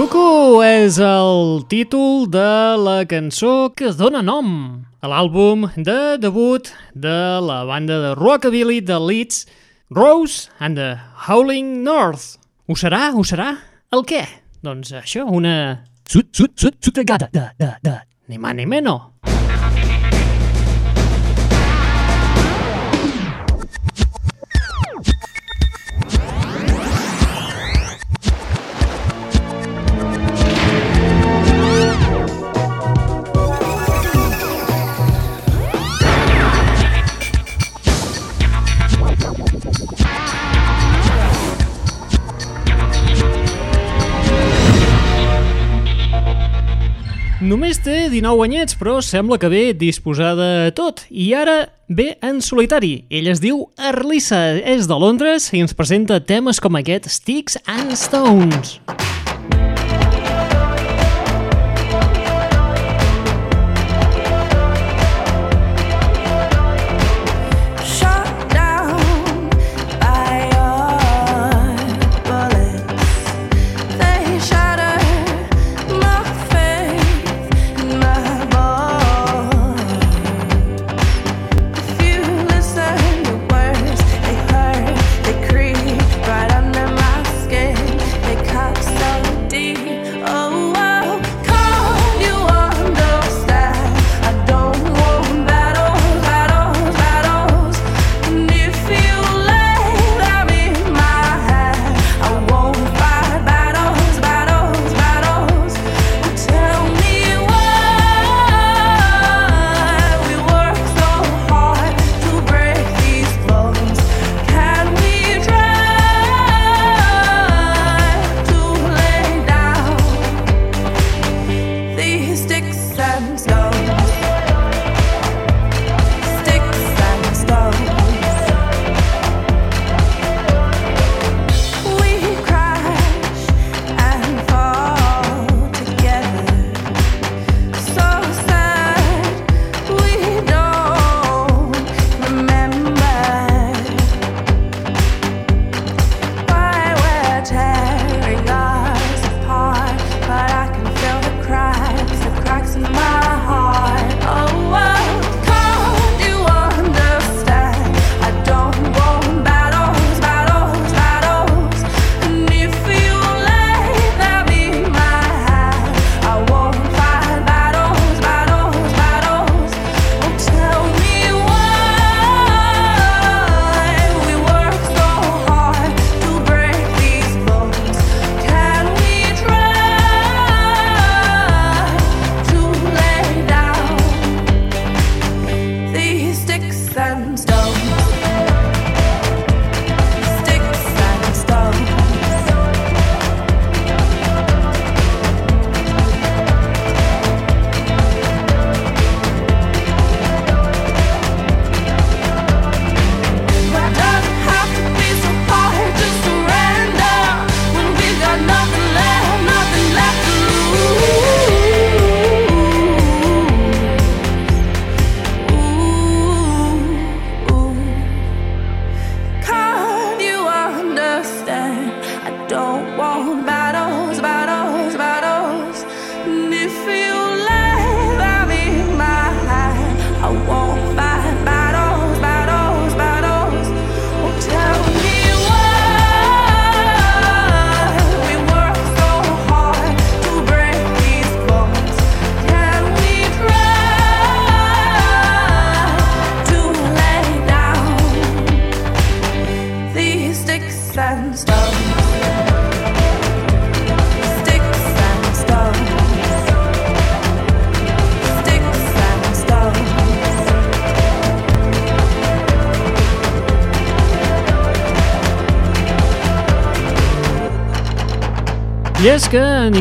és el títol de la cançó que dona nom a l'àlbum de debut de la banda de rockabilly de Leeds, Rose and the Howling North. Ho serà? Ho serà? El què? Doncs això, una... Sut, sut, sut, sutregada de, de, de... Ni mà ni menys. Només té 19 anyets, però sembla que ve disposada a tot. I ara ve en solitari. Ell es diu Arlissa, és de Londres i ens presenta temes com aquest Sticks and Stones. sticks and stones.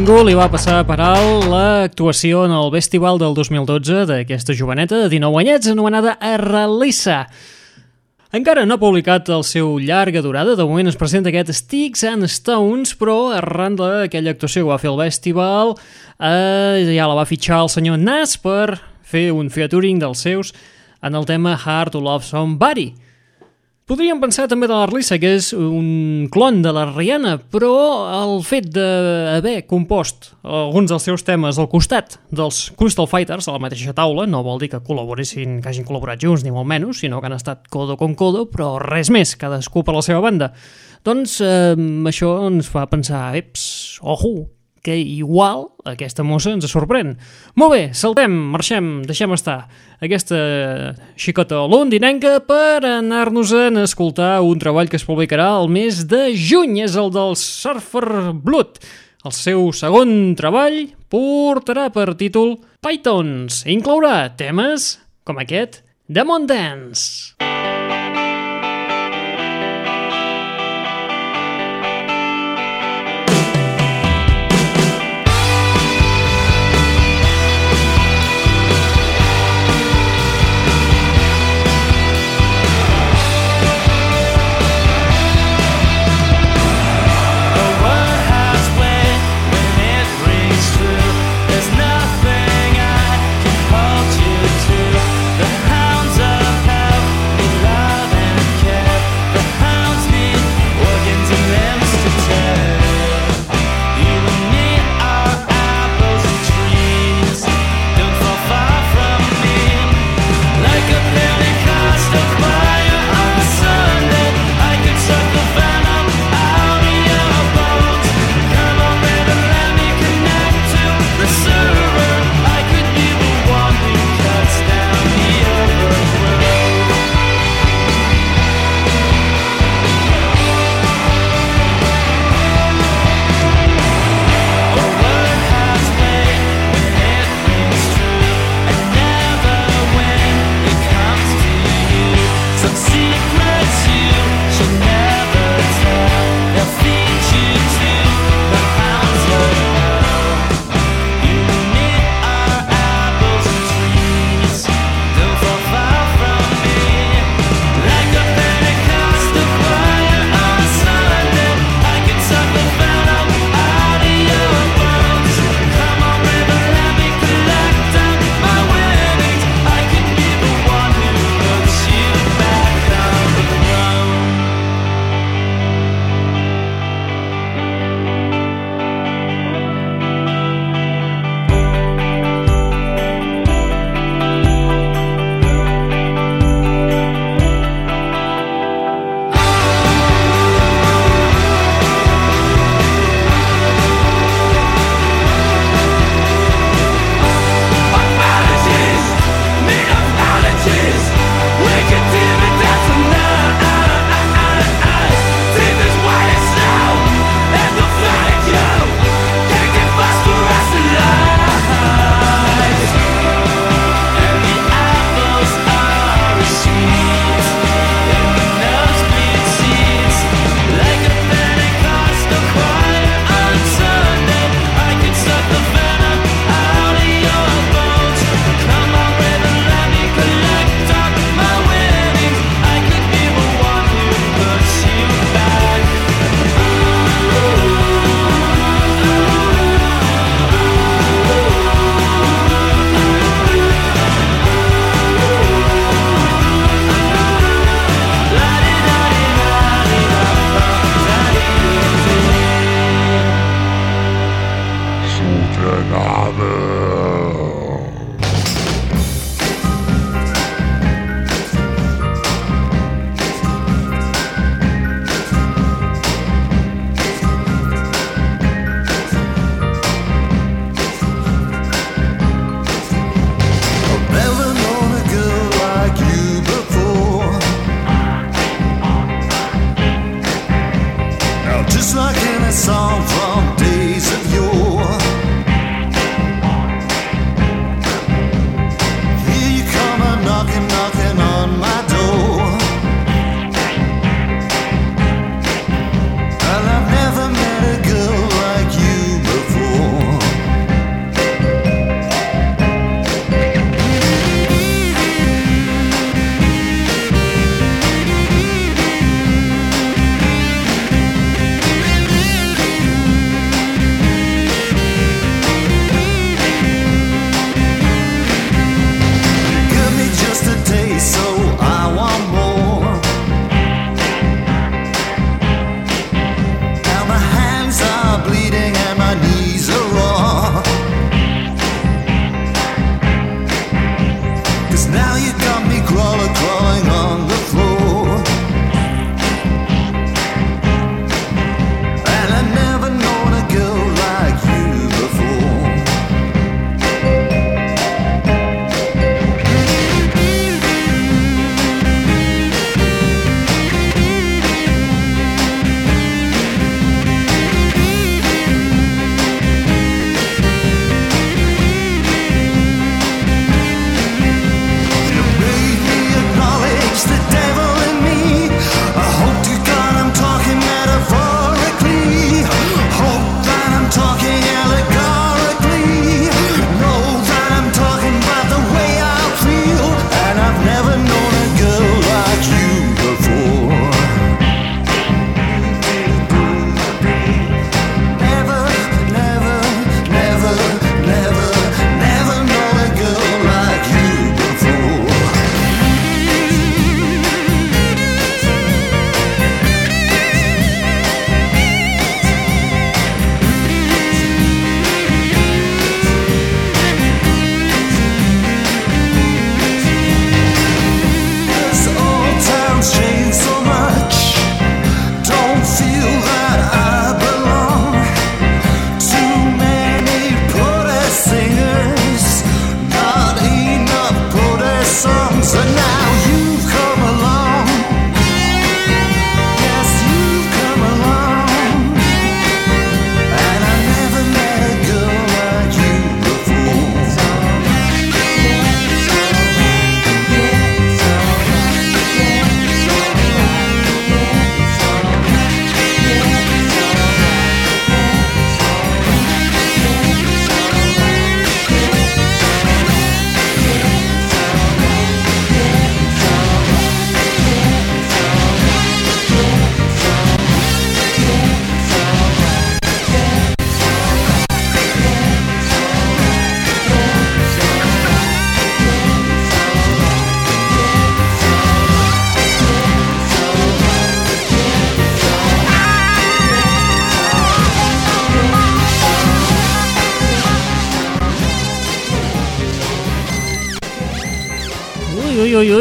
Ningú li va passar per alt l'actuació en el festival del 2012 d'aquesta joveneta de 19 anyets anomenada Arrelissa. Encara no ha publicat el seu llarga durada, de moment es presenta aquest Sticks and Stones, però arran d'aquella actuació que va fer el festival eh, ja la va fitxar el senyor Nas per fer un featuring dels seus en el tema Hard to Love Somebody. Podríem pensar també de l'Arlissa, que és un clon de la Rihanna, però el fet d'haver compost alguns dels seus temes al costat dels Crystal Fighters a la mateixa taula no vol dir que col·laboressin, que hagin col·laborat junts, ni molt menys, sinó que han estat codo con codo, però res més, cadascú per la seva banda. Doncs eh, això ens fa pensar, eps, ojo, que igual aquesta mossa ens sorprèn. Molt bé, saltem, marxem, deixem estar aquesta xicota londinenca per anar-nos a escoltar un treball que es publicarà el mes de juny, és el del Surfer Blood. El seu segon treball portarà per títol Pythons i inclourà temes com aquest Demon Dance.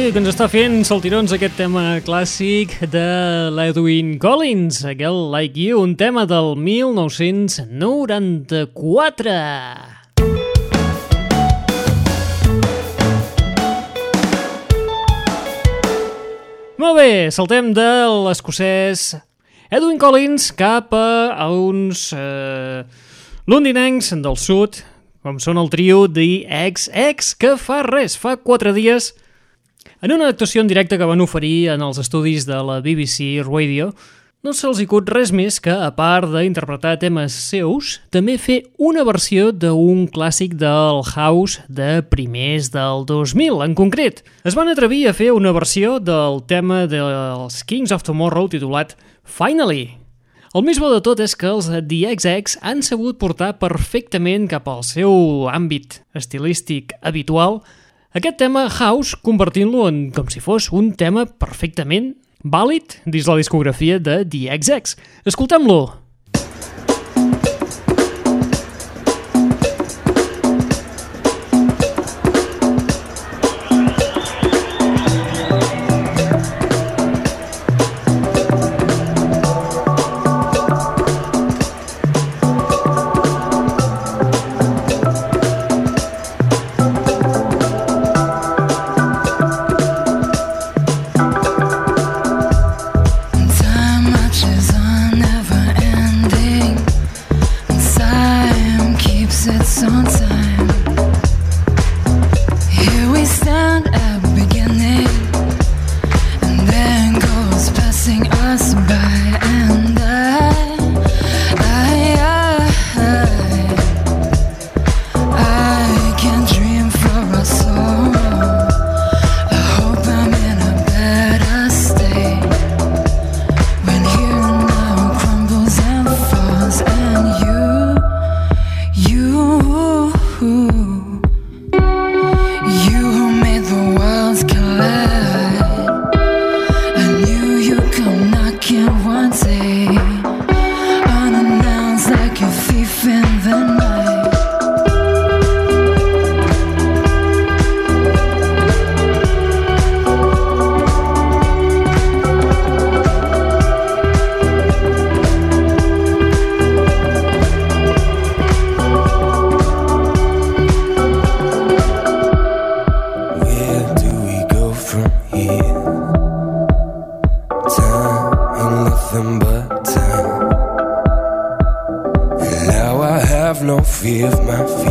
Que ens està fent saltirons aquest tema clàssic de l'Edwin Collins, aquell Like You, un tema del 1994. Molt bé, saltem de l'escocès Edwin Collins cap a, uns eh, londinencs del sud, com són el trio The XX, que fa res, fa quatre dies en una actuació en directe que van oferir en els estudis de la BBC Radio, no se'ls cut res més que, a part d'interpretar temes seus, també fer una versió d'un clàssic del house de primers del 2000. En concret, es van atrevir a fer una versió del tema dels Kings of Tomorrow titulat Finally. El més bo de tot és que els The XX han sabut portar perfectament cap al seu àmbit estilístic habitual aquest tema House convertint-lo en com si fos un tema perfectament vàlid dins la discografia de The XX. Escoltem-lo! fear my fear.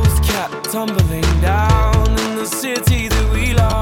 walls kept tumbling down in the city that we love.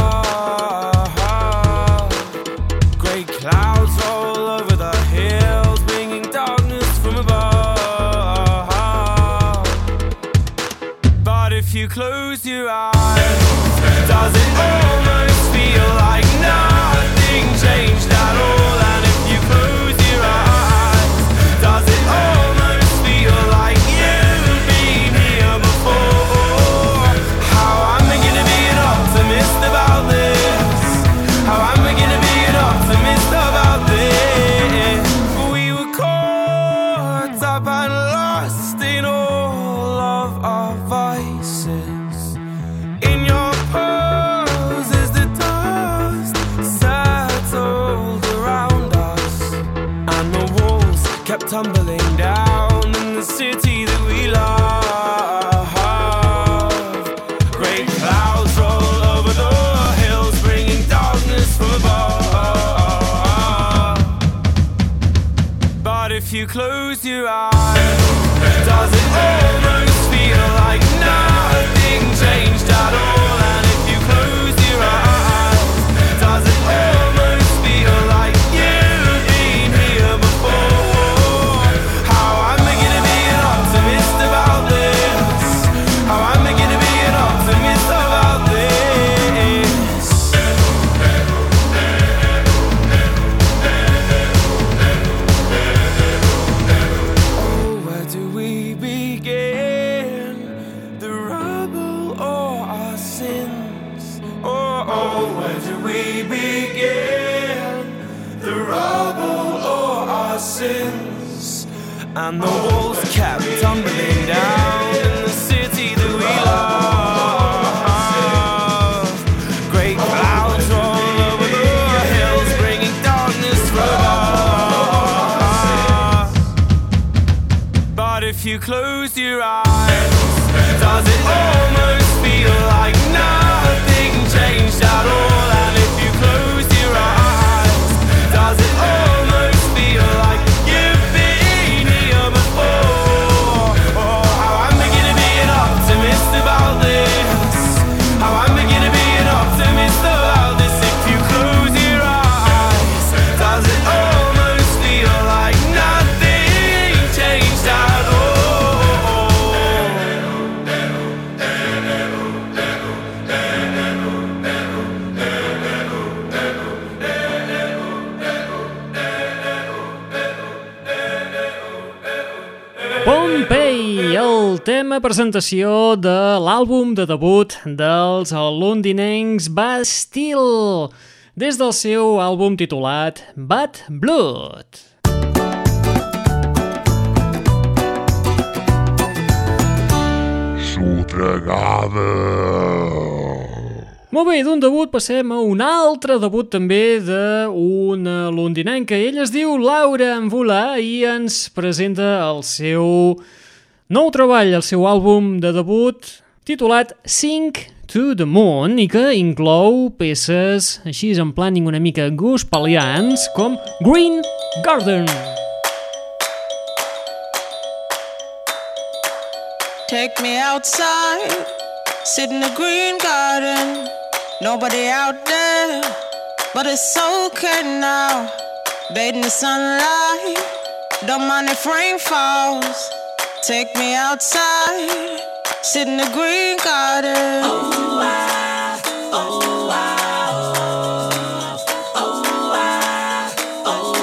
began the rubble or our sins. Oh, oh, where do we begin the rubble or our sins? And the walls kept tumbling down. You close your eyes, tema presentació de l'àlbum de debut dels londinencs Bastille, des del seu àlbum titulat Bad Blood. Molt bé, d'un debut passem a un altre debut també d'una londinenca. Ella es diu Laura Mvula i ens presenta el seu nou treball, el seu àlbum de debut titulat Sink to the Moon i que inclou peces així en planning una mica gospelians com Green Garden. Take me outside, sit in the green garden. Nobody out there, but it's okay now. Bathe in the sunlight, don't mind if rain falls. Take me outside, sit in the green garden. Oh, I, oh, I, oh, I, oh,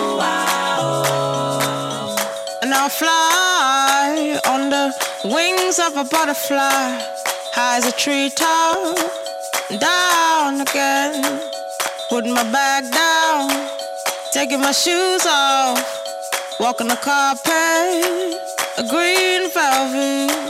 oh. And I'll fly on the wings of a butterfly, high as a treetop, down again. Putting my bag down, taking my shoes off, walking the carpet, a green velvet.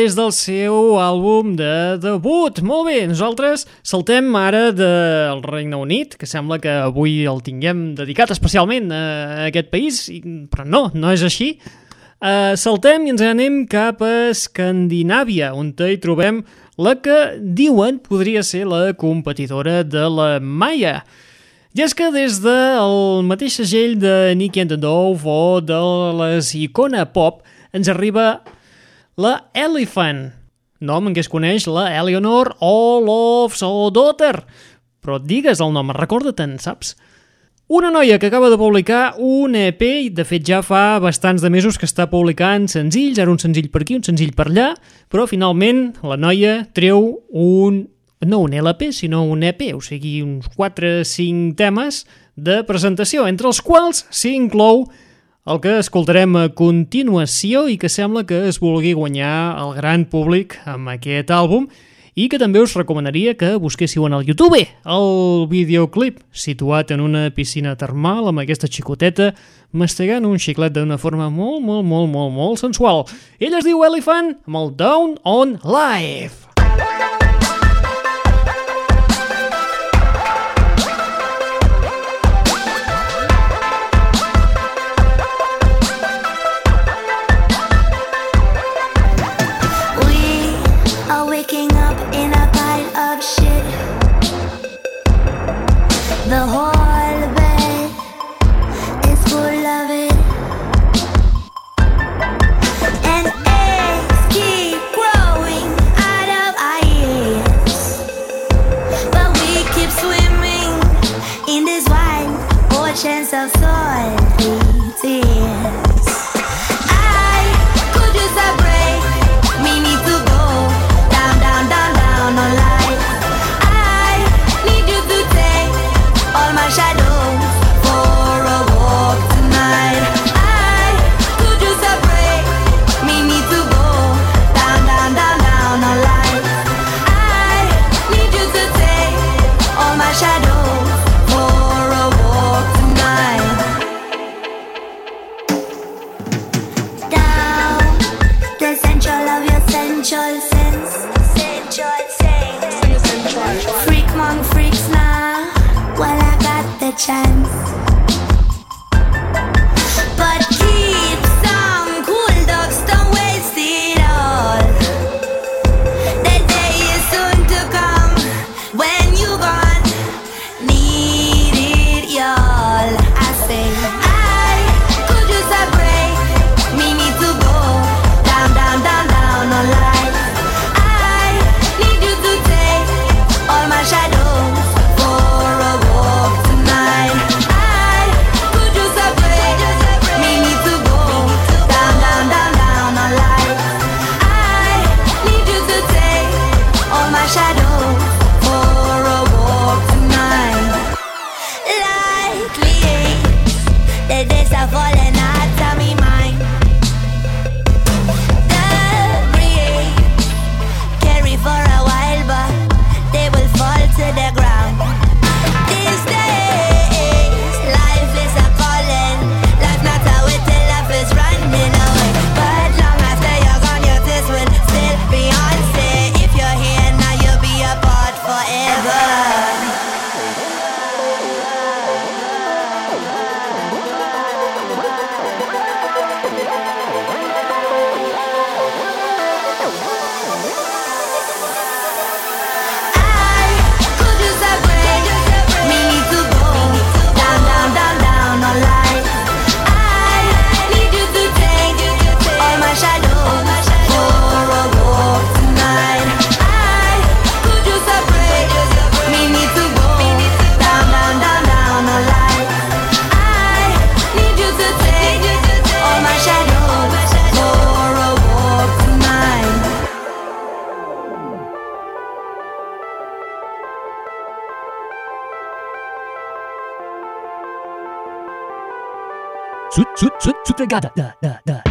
Des del seu àlbum de debut. Molt bé, nosaltres saltem ara del Regne Unit, que sembla que avui el tinguem dedicat especialment a aquest país, però no, no és així. Uh, saltem i ens anem cap a Escandinàvia, on hi trobem la que diuen podria ser la competidora de la Maya. I és que des del mateix segell de Nicky and the Dove o de les Icona Pop ens arriba la Elephant, nom en què es coneix la Eleanor Olofsdottir. Però digues el nom, recorda-te'n, saps? Una noia que acaba de publicar un EP i de fet ja fa bastants de mesos que està publicant senzills, ara un senzill per aquí, un senzill per allà, però finalment la noia treu un no un LP, sinó un EP, o sigui, uns 4-5 temes de presentació, entre els quals s'hi inclou el que escoltarem a continuació i que sembla que es vulgui guanyar el gran públic amb aquest àlbum i que també us recomanaria que busquéssiu en el YouTube el videoclip situat en una piscina termal amb aquesta xicoteta mastegant un xiclet d'una forma molt, molt, molt, molt, molt sensual. Ell es diu Elephant amb el Down on Life. sunshine. Sut, sut, sut, sutagada. Da, da, da.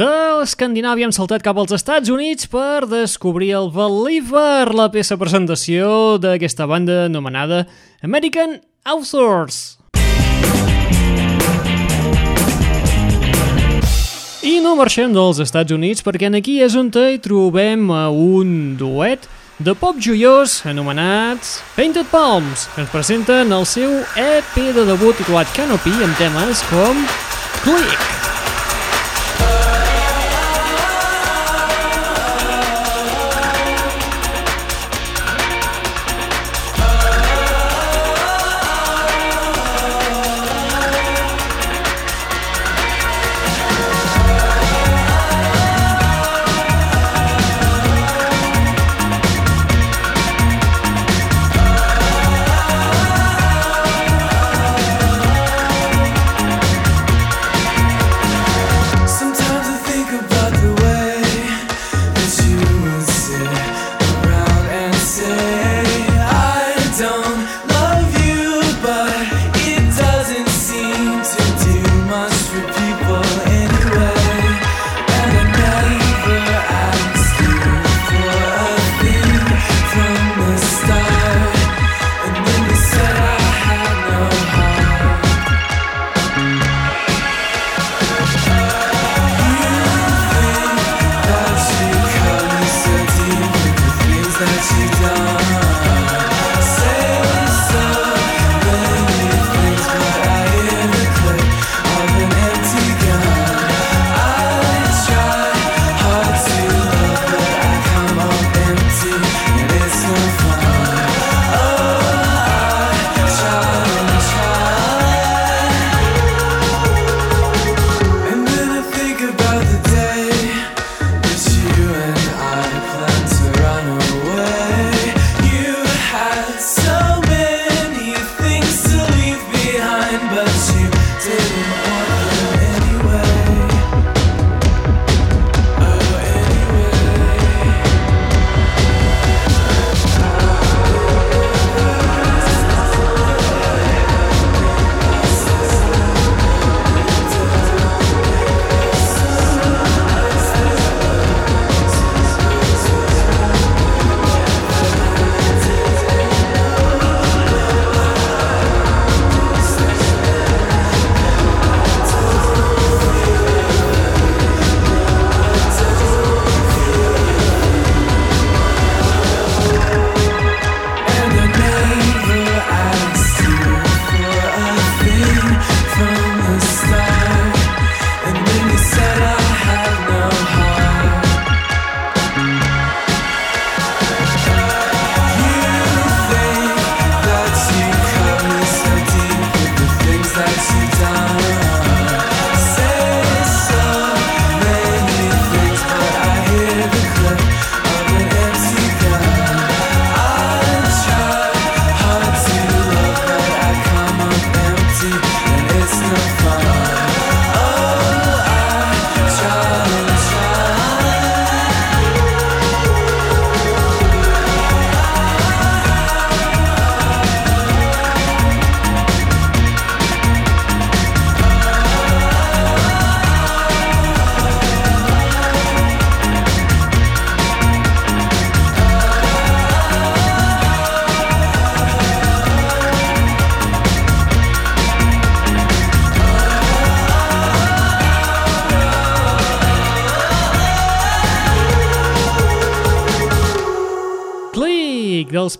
d'Escandinàvia hem saltat cap als Estats Units per descobrir el Believer, la peça presentació d'aquesta banda anomenada American Authors. I no marxem dels Estats Units perquè en aquí és on hi trobem un duet de pop joiós anomenats Painted Palms, que ens presenten el seu EP de debut titulat Canopy amb temes com Click.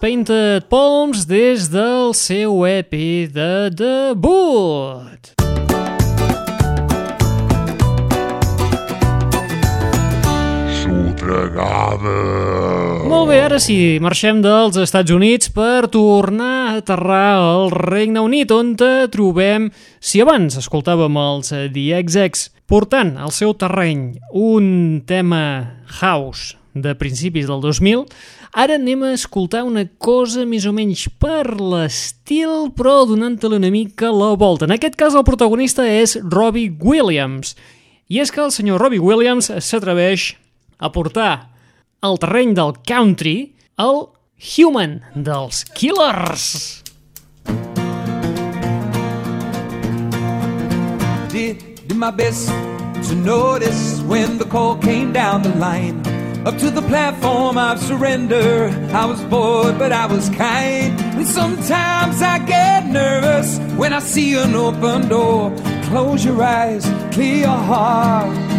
Painted Palms des del seu EP de debut. Sotregada. Molt bé, ara sí, marxem dels Estats Units per tornar a aterrar al Regne Unit, on te trobem, si abans escoltàvem els eh, The XX portant al seu terreny un tema house de principis del 2000, ara anem a escoltar una cosa més o menys per l'estil, però donant-te una mica la volta. En aquest cas el protagonista és Robbie Williams, i és que el senyor Robbie Williams s'atreveix a portar al terreny del country el Human dels Killers. Did, did my best, to notice when the call came down the line. Up to the platform of surrender. I was bored, but I was kind. And sometimes I get nervous when I see an open door. Close your eyes, clear your heart.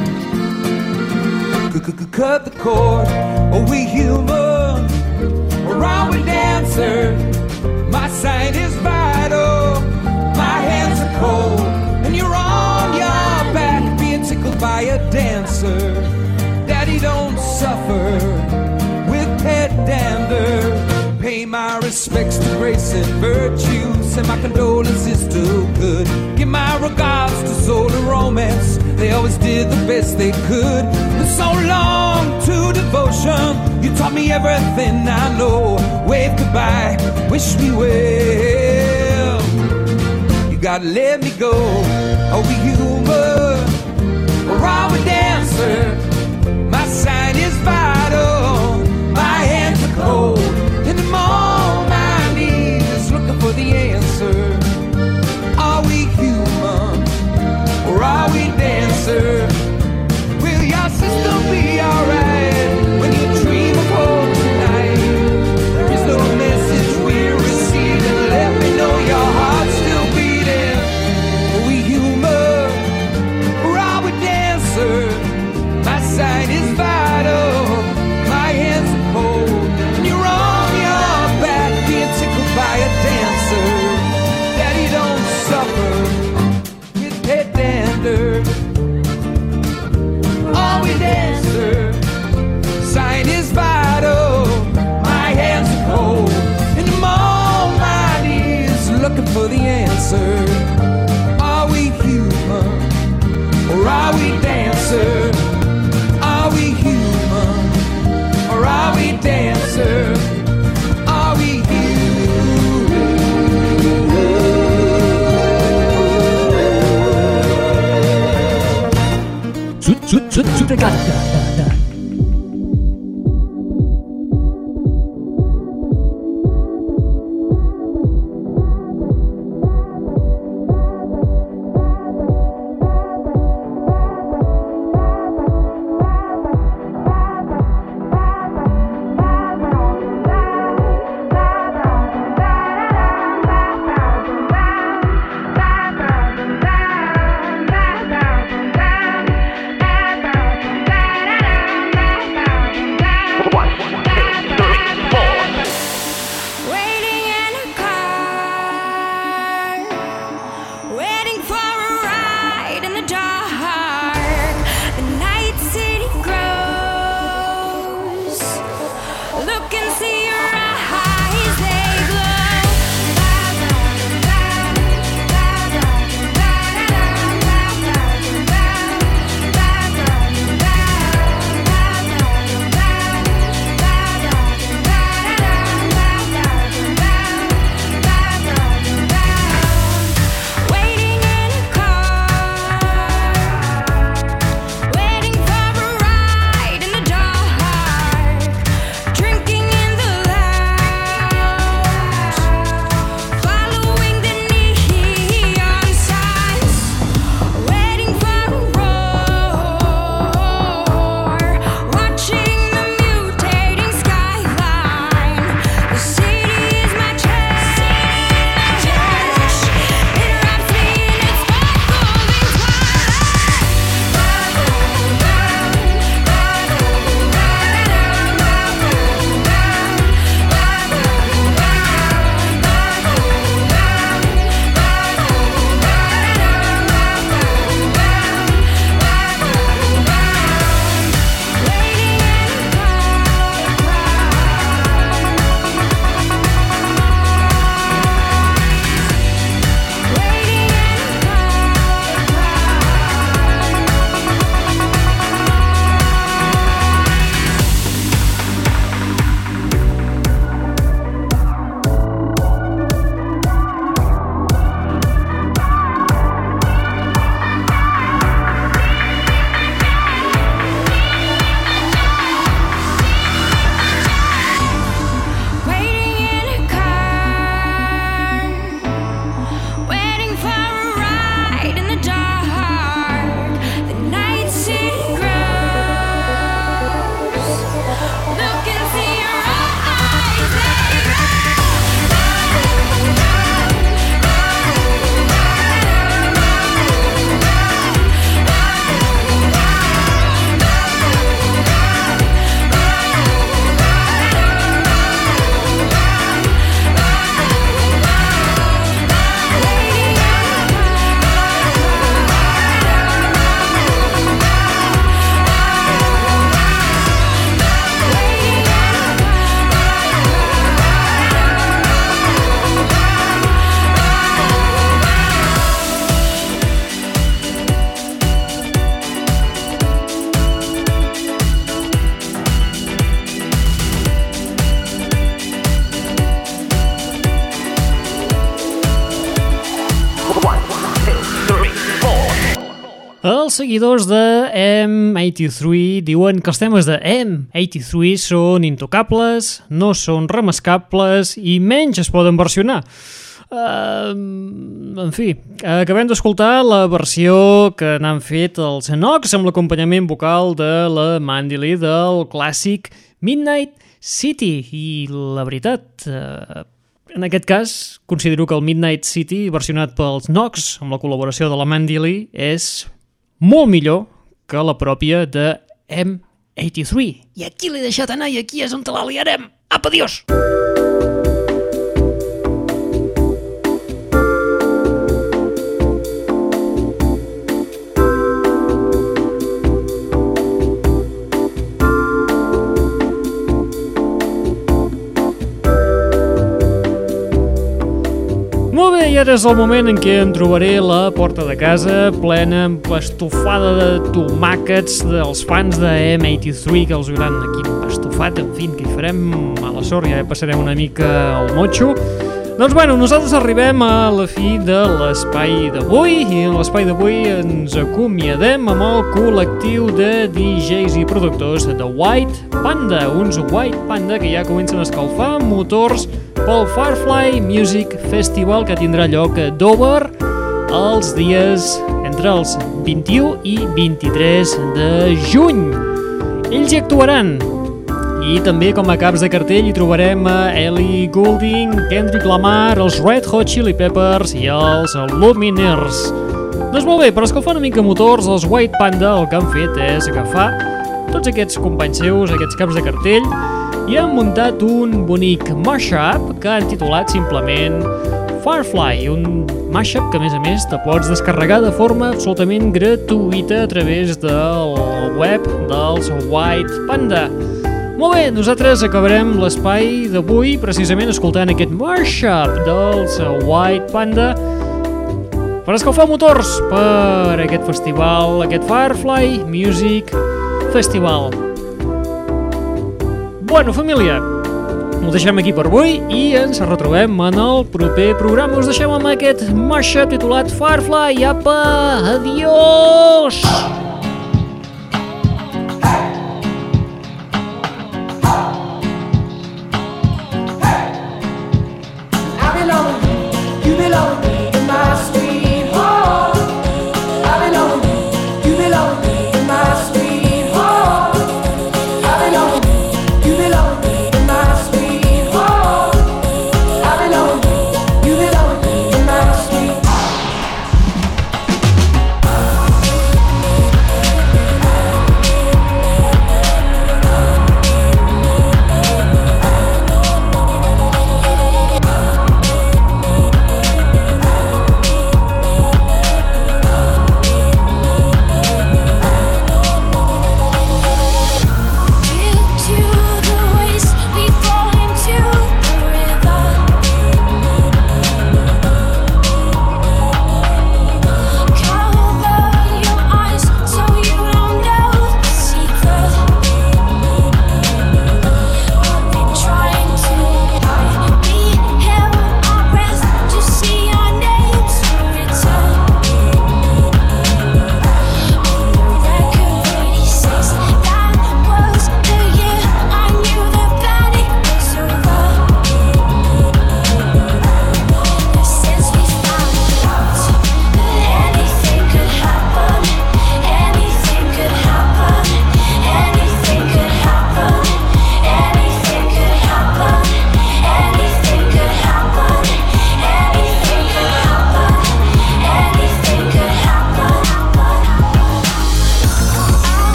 Cut the cord. Are we human? Or are we dancer? My sight is vital. My hands are cold. And you're on your back being tickled by a dancer. With pet dander. Pay my respects to grace and virtue. Send my condolences to good. Give my regards to soul and romance. They always did the best they could. And so long to devotion. You taught me everything I know. Wave goodbye, wish me well. You gotta let me go. Are we human? Or are we dancer? My sign is cold. Sud, els seguidors de M83 diuen que els temes de M83 són intocables, no són remascables i menys es poden versionar. Uh, en fi, acabem d'escoltar la versió que n'han fet els Enox amb l'acompanyament vocal de la Mandy Lee del clàssic Midnight City i la veritat, uh, en aquest cas considero que el Midnight City versionat pels Nox amb la col·laboració de la Mandy Lee és molt millor que la pròpia de M83 i aquí l'he deixat anar i aquí és on te la liarem apa, adiós! Molt bé, i ara és el moment en què em trobaré la porta de casa plena amb estofada de tomàquets dels fans de M83 que els hauran aquí estofat, en fi, que hi farem a la sort, ja passarem una mica al motxo. Doncs bueno, nosaltres arribem a la fi de l'espai d'avui i en l'espai d'avui ens acomiadem amb el col·lectiu de DJs i productors de White Panda, uns White Panda que ja comencen a escalfar motors pel Firefly Music Festival que tindrà lloc a Dover els dies entre els 21 i 23 de juny. Ells hi actuaran i també com a caps de cartell hi trobarem a Ellie Goulding, Kendrick Lamar, els Red Hot Chili Peppers i els Lumineers. Doncs molt bé, per escalfar una mica motors, els White Panda el que han fet és agafar tots aquests companys seus, aquests caps de cartell, i han muntat un bonic mashup que han titulat simplement Firefly, un mashup que a més a més te pots descarregar de forma absolutament gratuïta a través del web dels White Panda. Molt bé, nosaltres acabarem l'espai d'avui precisament escoltant aquest mashup dels White Panda per escalfar motors per aquest festival, aquest Firefly Music Festival. Bueno, família, ho deixem aquí per avui i ens retrobem en el proper programa. Us deixem amb aquest mashup titulat Firefly. Apa, adiós! I love.